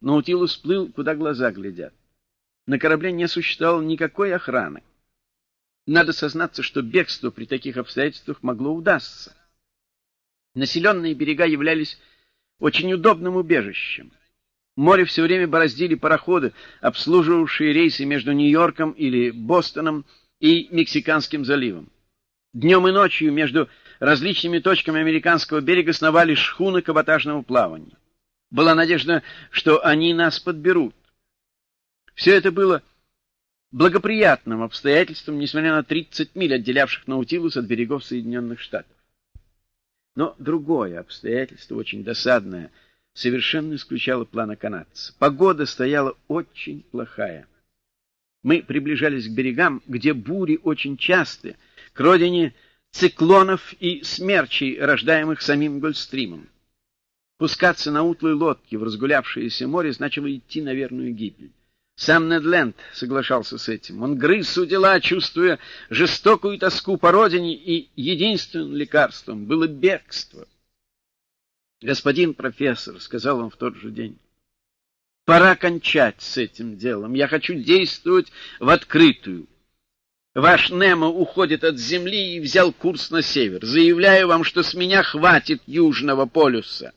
Наутилус плыл, куда глаза глядят. На корабле не существовало никакой охраны. Надо сознаться, что бегство при таких обстоятельствах могло удастся. Населенные берега являлись очень удобным убежищем. Море все время бороздили пароходы, обслуживавшие рейсы между Нью-Йорком или Бостоном и Мексиканским заливом. Днем и ночью между различными точками американского берега сновали шхуны каботажного плавания. Была надежда, что они нас подберут. Все это было благоприятным обстоятельством, несмотря на 30 миль, отделявших Наутилус от берегов Соединенных Штатов. Но другое обстоятельство, очень досадное, совершенно исключало планы канадца. Погода стояла очень плохая. Мы приближались к берегам, где бури очень часты, к родине циклонов и смерчей, рождаемых самим Гольфстримом. Пускаться на утлой лодке в разгулявшееся море значило идти на верную гибель. Сам Недленд соглашался с этим. Он грыз у дела, чувствуя жестокую тоску по родине, и единственным лекарством было бегство. «Господин профессор», — сказал он в тот же день, — «пора кончать с этим делом. Я хочу действовать в открытую. Ваш Немо уходит от Земли и взял курс на север. Заявляю вам, что с меня хватит Южного полюса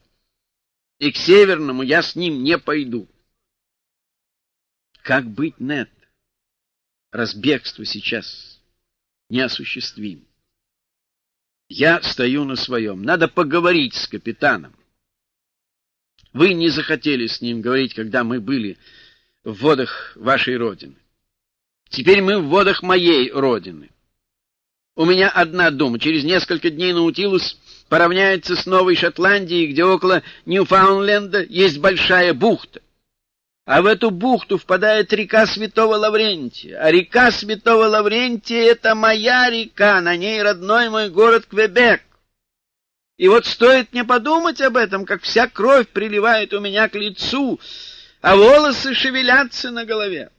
и к Северному я с ним не пойду. Как быть, Нет? Разбегство сейчас неосуществим. Я стою на своем. Надо поговорить с капитаном. Вы не захотели с ним говорить, когда мы были в водах вашей родины. Теперь мы в водах моей родины. У меня одна дума. Через несколько дней Наутилус поравняется с Новой Шотландией, где около Ньюфаундленда есть большая бухта. А в эту бухту впадает река Святого Лаврентия. А река Святого Лаврентия — это моя река, на ней родной мой город Квебек. И вот стоит мне подумать об этом, как вся кровь приливает у меня к лицу, а волосы шевелятся на голове.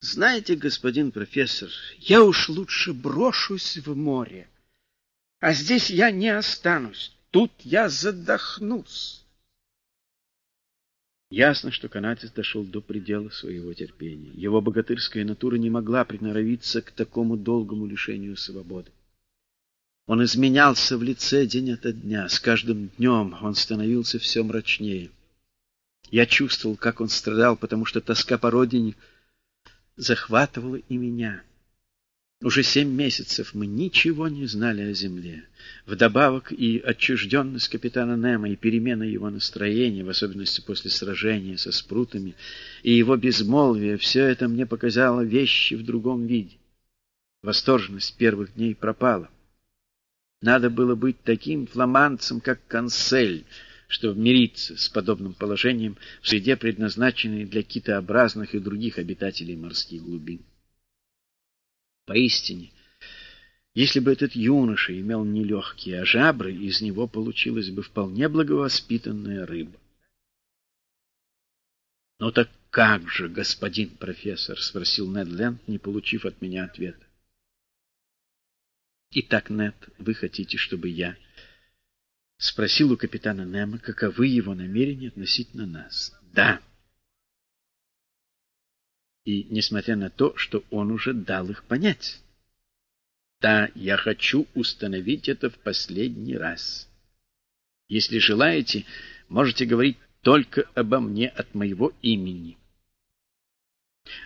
Знаете, господин профессор, я уж лучше брошусь в море. А здесь я не останусь. Тут я задохнусь. Ясно, что канатец дошел до предела своего терпения. Его богатырская натура не могла приноровиться к такому долгому лишению свободы. Он изменялся в лице день ото дня. С каждым днем он становился все мрачнее. Я чувствовал, как он страдал, потому что тоска по родине захватывала и меня. Уже семь месяцев мы ничего не знали о земле. Вдобавок и отчужденность капитана Немо, и перемена его настроения, в особенности после сражения со спрутами, и его безмолвие, все это мне показало вещи в другом виде. Восторженность первых дней пропала. Надо было быть таким фламандцем, как Консель, чтобы мириться с подобным положением в среде, предназначенной для китообразных и других обитателей морских глубин. Поистине, если бы этот юноша имел не легкие, а жабры, из него получилась бы вполне благовоспитанная рыба. — Ну так как же, господин профессор? — спросил Нед Ленд, не получив от меня ответа. — Итак, Нед, вы хотите, чтобы я спросил у капитана Немо, каковы его намерения относительно нас? — Да. — и несмотря на то, что он уже дал их понять. Да, я хочу установить это в последний раз. Если желаете, можете говорить только обо мне от моего имени.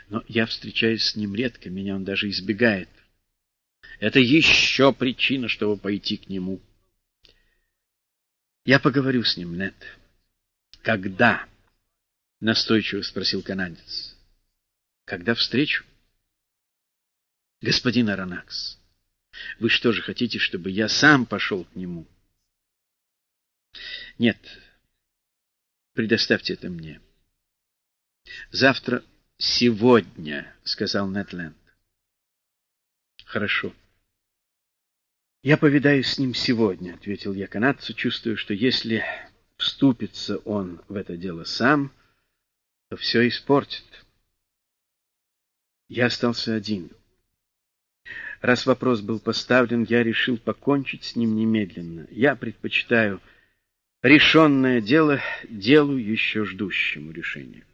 Но я встречаюсь с ним редко, меня он даже избегает. Это еще причина, чтобы пойти к нему. Я поговорю с ним, Нет. Когда? Настойчиво спросил канадец. Когда встречу? Господин Аронакс, вы что же хотите, чтобы я сам пошел к нему? Нет, предоставьте это мне. Завтра, сегодня, сказал Нетленд. Хорошо. Я повидаюсь с ним сегодня, ответил я канадцу, чувствуя, что если вступится он в это дело сам, то все испортит. Я остался один. Раз вопрос был поставлен, я решил покончить с ним немедленно. Я предпочитаю решенное дело делу еще ждущему решения.